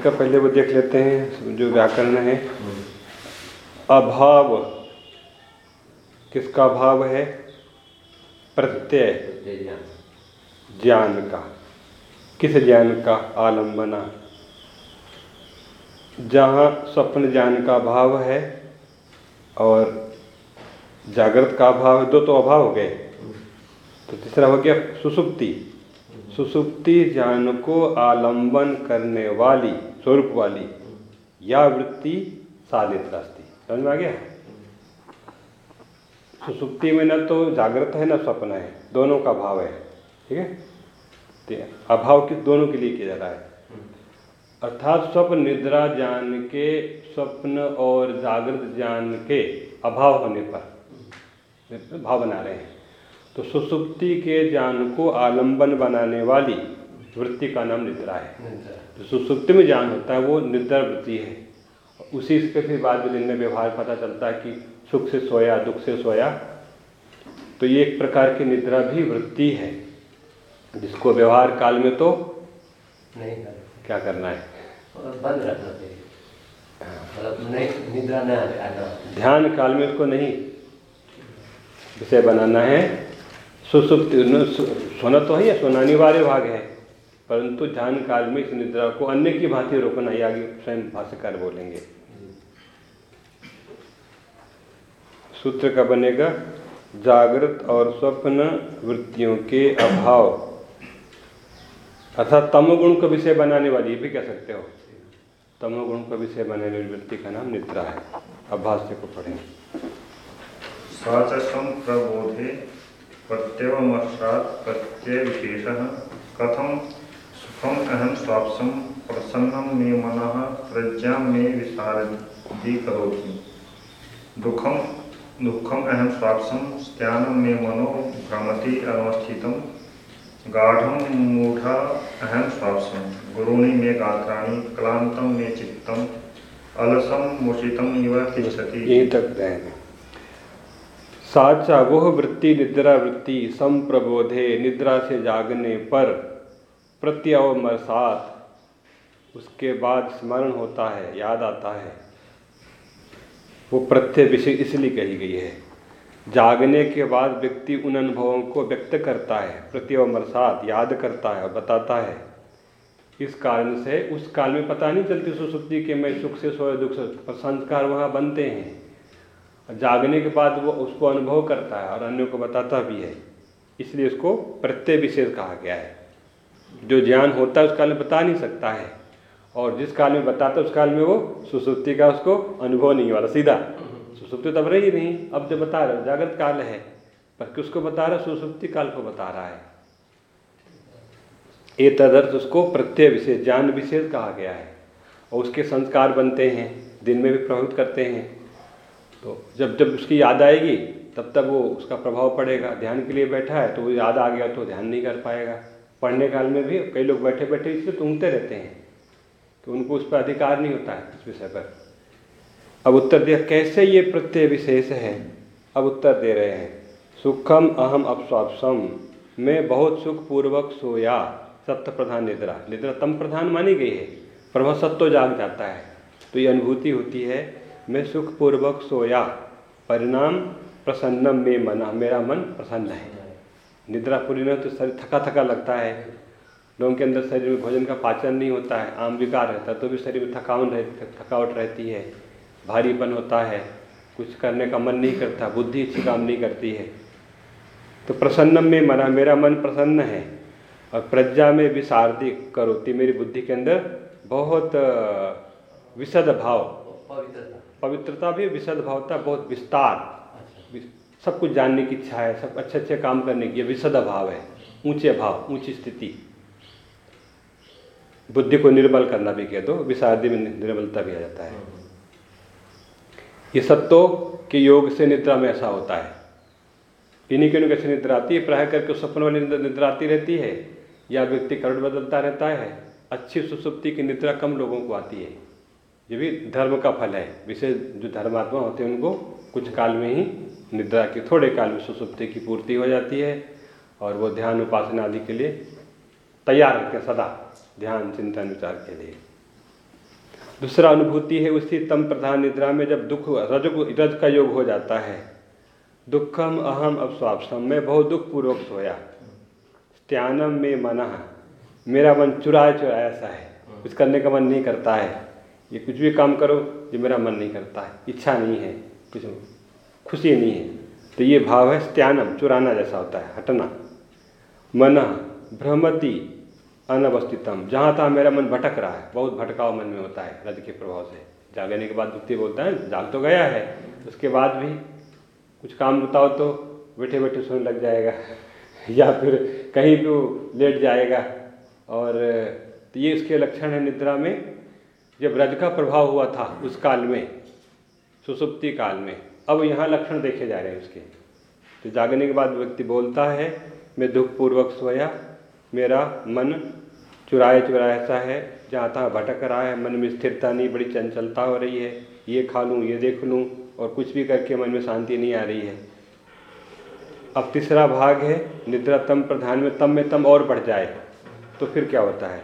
इसका पहले वो देख लेते हैं, जो व्याकरण है। अभाव। किसका भाव है? प्रत्यय। ज्ञान का। किस ज्ञान का? आलंबना। जहाँ स्वप्न ज्ञान का भाव है और जागृत का अभाव दो तो अभाव हो गए। तो तीसरा हो गया सुसुप्ति। सुसुप्ति ज्ञान को आलंबन करने वाली। स्वरूप वाली या वृत्ति सालित्रास्ति समझ में आ गया? सुसुप्ति में न तो जागृत है, न स्वप्न है। दोनों का भाव है, ठीक है? तो अभाव किस दोनों के लिए किया जा रहा है? अर्थात स्वप्न निद्रा जान के, स्वप्न और जागृत ज्ञान के अभाव होने पर भाव बना रहे हैं। तो सुसुप्ति के ज्ञान को आलंबन बनाने वाली वृत्ति का नाम निद्रा है। तो सुसुप्ति में ज्ञान होता है वो निद्रा वृत्ति है। उसी से फिर बाद में दिन में व्यवहार पता चलता है कि सुख से सोया दुख से सोया। तो ये एक प्रकार की निद्रा भी वृत्ति है जिसको व्यवहार काल में तो नहीं करना। क्या करना है? बंद रखना चाहिए। निद्रा न ध्यान काल में उसको नहीं विषय बनाना है। सुसुप्त सोना तो है या सोना अनिवार्य भाग है। परंतु ध्यान काल में इस निद्रा को अन्य की भांति रोकना, ये स्वयं भाष्यकार बोलेंगे। सूत्र का बनेगा, जागृत और स्वप्न वृत्तियों के अभाव। अर्थात तमोगुण को विषय बनाने वाली भी कह सकते हो। तमोगुण को विषय बनाने वाली वृत्ति का नाम निद्रा है। अब भाष्य को पढ़ेंगे। प्रबोधे प्रत्यवमर्षात् प्रत्यय विशेष कथम सुखम अहम स्वापसम प्रसन्नम मे मन, प्रज्ञा मे विशारदी करोति दुखम दुखम अहम स्वापसम ज्ञानम मे मनो भ्रमति अवस्थित गाढ़ मूढ़ अहम स्वापसम गुरुणी मे गात्राणी क्लांतम मे चित्तम अलसम मूर्छितम इव तिष्ठति। साचा वह वृत्ति निद्रा वृत्ति संप्रबोधे, निद्रा से जागने पर प्रत्यवमरसात उसके बाद स्मरण होता है, याद आता है। वो प्रत्यय विषय इसलिए कही गई है। जागने के बाद व्यक्ति उन अनुभवों को व्यक्त करता है प्रत्यवमरसात याद करता है और बताता है। इस कारण से, उस काल में पता नहीं चलती सुसुप्ति के मैं सुख से सोए, दुख से पर संस्कार वहाँ बनते हैं। जागने के बाद वो उसको अनुभव करता है और अन्यों को बताता भी है। इसलिए उसको प्रत्यय विशेष कहा गया है। जो ज्ञान होता है, उस काल में बता नहीं सकता है। और जिस काल में बताता है, उस काल में वो सुसुप्ति का उसको अनुभव नहीं वाला, सीधा। सुसुप्ति तब रही नहीं, अब जो बता रहा जागृत काल है। पर किसको बता रहा है? सुसुप्ति काल को बता रहा है। ये तदर्थ उसको प्रत्यय विशेष, ज्ञान विशेष कहा गया है। और उसके संस्कार बनते हैं, दिन में भी प्रभावित करते हैं। तो जब जब उसकी याद आएगी, तब तब वो उसका प्रभाव पड़ेगा। ध्यान के लिए बैठा है तो वो याद आ गया तो ध्यान नहीं कर पाएगा। पढ़ने काल में भी कई लोग बैठे बैठे इसलिए टूंगते रहते हैं तो उनको उस पर अधिकार नहीं होता है इस विषय पर। अब उत्तर दिया, कैसे ये प्रत्यय विशेष है? अब उत्तर दे रहे हैं, सुखम अहम अपस्वापसम में बहुत सुखपूर्वक सोया। सत्य प्रधान निद्रा। निद्रा तम प्रधान मानी गई है। प्रभा सत्व जाग जाता है। तो ये अनुभूति होती है, मैं सुखपूर्वक सोया। परिणाम, प्रसन्नम में मना, मेरा मन प्रसन्न है। निद्रा पूरी न तो शरीर थका थका लगता है। लोगों के अंदर शरीर में भोजन का पाचन नहीं होता है आम विकार रहता है तो भी शरीर में थकावन रहती थकावट रहती है भारीपन होता है कुछ करने का मन नहीं करता बुद्धि अच्छी काम नहीं करती है। तो प्रसन्नम में मना मेरा मन प्रसन्न है और प्रज्ञा में विशारदी करोती मेरी बुद्धि के अंदर बहुत विशद भाव पवित्रता। भी विशद भावता बहुत विस्तार। अच्छा। सब कुछ जानने की इच्छा है, सब अच्छे अच्छे काम करने की विशद भाव है, ऊँचे भाव ऊँची स्थिति। बुद्धि को निर्बल करना भी कह दो, विषादी में निर्बलता भी आ जाता है। ये सब तो कि योग से निद्रा में ऐसा होता है। इन्हीं के कैसे निद्रा आती है प्राय करके सपन वाली निद्रा आती रहती है, या व्यक्ति करोड़ बदलता रहता है, अच्छी सुसुप्ति की निद्रा कम लोगों को आती है। ये भी धर्म का फल है, विशेष जो धर्मात्मा होते हैं उनको, कुछ काल में ही निद्रा के थोड़े काल में सुसुप्ति की पूर्ति हो जाती है और वो ध्यान उपासना आदि के लिए तैयार रहते हैं सदा ध्यान, चिंतन, विचार के लिए। दूसरा अनुभूति है उसी तम प्रधान निद्रा में जब दुख, रज रज का योग हो जाता है। दुखम, अहम, अब स्वापसम, मैं बहुत दुख पूर्वक सोया। त्यानम में मना, मेरा मन चुराया चुराया सा है। कुछ करने का मन नहीं करता है। ये कुछ भी काम करो, ये मेरा मन नहीं करता है। इच्छा नहीं है, कुछ खुशी नहीं है। तो ये भाव है स्त्यानम, चुराना जैसा होता है, हटना। मन भ्रमति अनवस्थितम। जहाँ तहाँ मेरा मन भटक रहा है, बहुत भटकाव मन में होता है रज के प्रभाव से। जागने के बाद दुखती बोलता है, जाग तो गया है, उसके बाद भी कुछ काम बताओ तो बैठे बैठे सोने लग जाएगा। या फिर कहीं भी लेट जाएगा। और तो ये इसके लक्षण है निद्रा में। जब रज का प्रभाव हुआ था उस काल में, सुसुप्ति काल में अब यहाँ लक्षण देखे जा रहे हैं उसके। तो जागने के बाद व्यक्ति बोलता है, मैं दुख पूर्वक सोया, मेरा मन चुराए चुराए सा है जहाँ तहाँ भटक रहा है, मन में स्थिरता नहीं, बड़ी चंचलता हो रही है, ये खा लूँ, ये देख लूँ, और कुछ भी करके मन में शांति नहीं आ रही है। अब तीसरा भाग है, निद्रा तम प्रधान में तम में तम और बढ़ जाए तो फिर क्या होता है?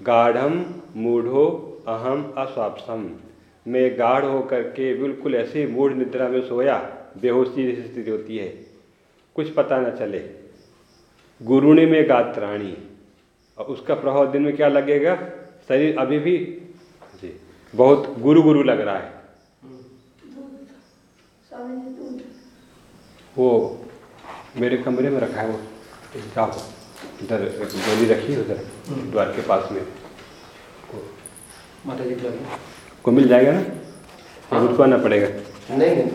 गाढ़म, मूढ़ो, अहम अस्वापसम मैं गाढ़ होकर के बिल्कुल ऐसे मूढ़ निद्रा में सोया बेहोशी जैसी स्थिति होती है। कुछ पता न चले। गुरुणी में गात्राणी और उसका प्रभाव दिन में क्या लगेगा? शरीर अभी भी जी बहुत गुरु गुरु लग रहा है। वो मेरे कमरे में रखा है वो। जाओ इधर एक गोली रखी है उधर द्वार के पास में। माता जी को मिल जाएगा ना? हाँ। रुकवाना पड़ेगा। नहीं नहीं